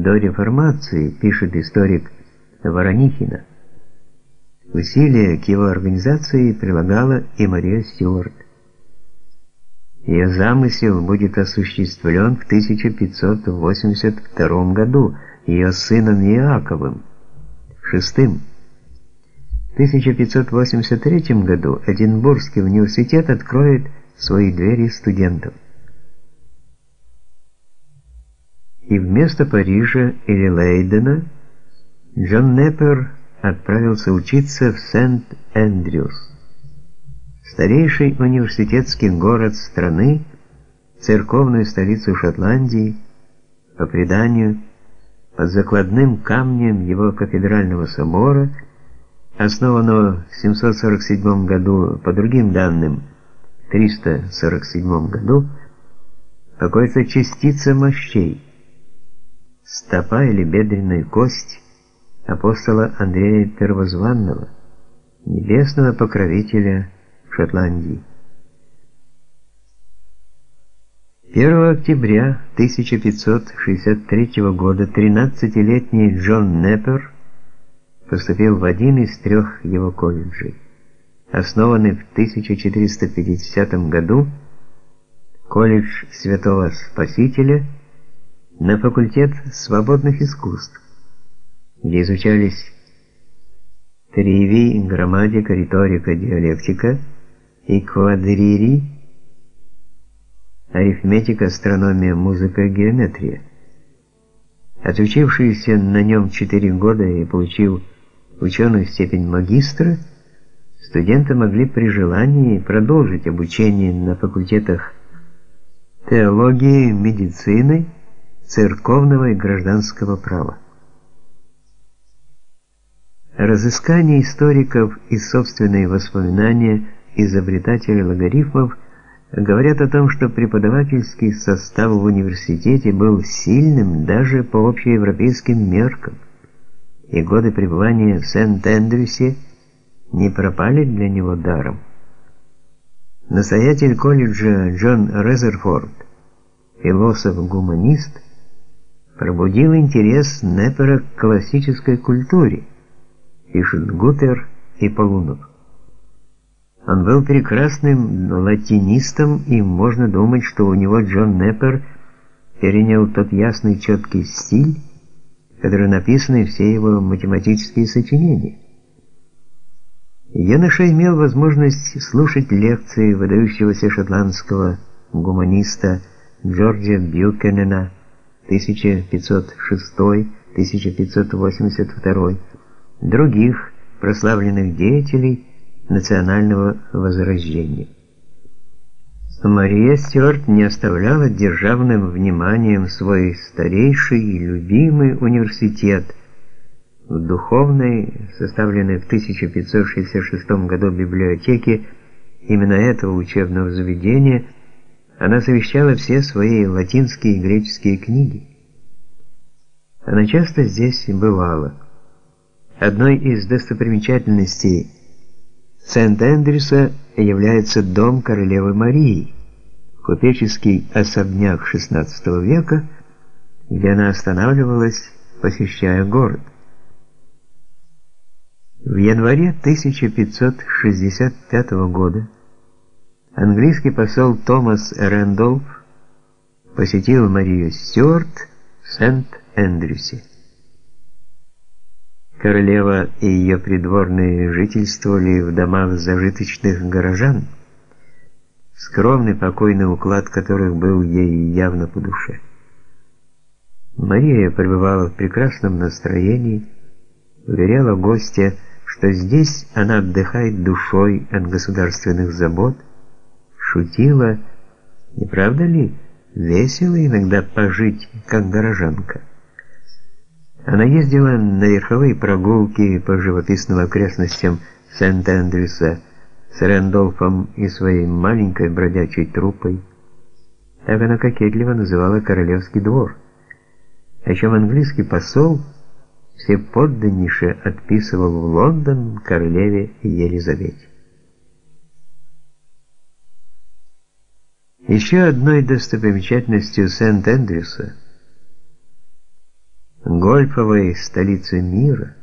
до реформации, пишет историк Воронихина. Усилия к его организации прилагала и Мария Стюарт. Ее замысел будет осуществлен в 1582 году ее сыном Иаковым, шестым. В 1583 году Эдинбургский университет откроет свои двери студентам. И вместо Парижа или Лейдена Джон Неппер отправился учиться в Сент-Эндрюс, старейший университетский город страны, церковную столицу Шотландии, по преданию, под закладным камнем его кафедрального собора, основанного в 747 году, по другим данным, 347 году, какой-то частица мощей, стопа или бедренная кость апостола Андрея Первозванного, небесного покровителя Шотландии. 1 октября 1563 года 13-летний Джон Неппер поступил в один из трех его колледжей. Основанный в 1450 году колледж Святого Спасителя на факультет свободных искусств, где изучались тривий, грамматика, риторика, диалектика и квадририй, арифметика, астрономия, музыка, геометрия. Отучившийся на нем 4 года и получив ученую степень магистра, студенты могли при желании продолжить обучение на факультетах теологии, медицины, церковного и гражданского права. Разыскание историков и собственные воспоминания изобретателей логарифмов говорят о том, что преподавательский состав в университете был сильным даже по общеевропейским меркам, и годы пребывания в Сент-Эндрюсе не пропали для него даром. Настоятель колледжа Джон Резерфорд, философ-гуманист, пробудил интерес Неппера к классической культуре, пишет Гутер и Полунов. Он был прекрасным латинистом, и можно думать, что у него Джон Неппер перенял тот ясный четкий стиль, который написаны все его математические сочинения. Юноша имел возможность слушать лекции выдающегося шотландского гуманиста Джорджа Бьюкенена 1506-1582, других прославленных деятелей национального возрождения. Мария Стюарт не оставляла державным вниманием свой старейший и любимый университет в духовной, составленной в 1566 году библиотеке именно этого учебного заведения, она совещала все свои латинские и греческие книги. Она часто здесь бывала. Одной из достопримечательностей Сент-Эндрюса является дом королевы Марии, купеческий особняк XVI века, где она останавливалась, посещая город. В январе 1565 года английский посол Томас Рэндолф посетил Марию Стюарт в Сент-Эндрюсе. Королева и ее придворные жительствовали в домах зажиточных горожан, скромный покойный уклад которых был ей явно по душе. Мария пребывала в прекрасном настроении, уверяла гостя, что здесь она отдыхает душой от государственных забот, шутила, не правда ли, весело иногда пожить, как горожанка. Она ездила на верховые прогулки по живописным окрестностям Сент-Эндрюса с Рэндолфом и своей маленькой бродячей труппой. Так она кокетливо называла королевский двор. О чем английский посол все подданнейше отписывал в Лондон королеве Елизавете. Еще одной достопримечательностью Сент-Эндрюса – Гольфовой, столицы мира,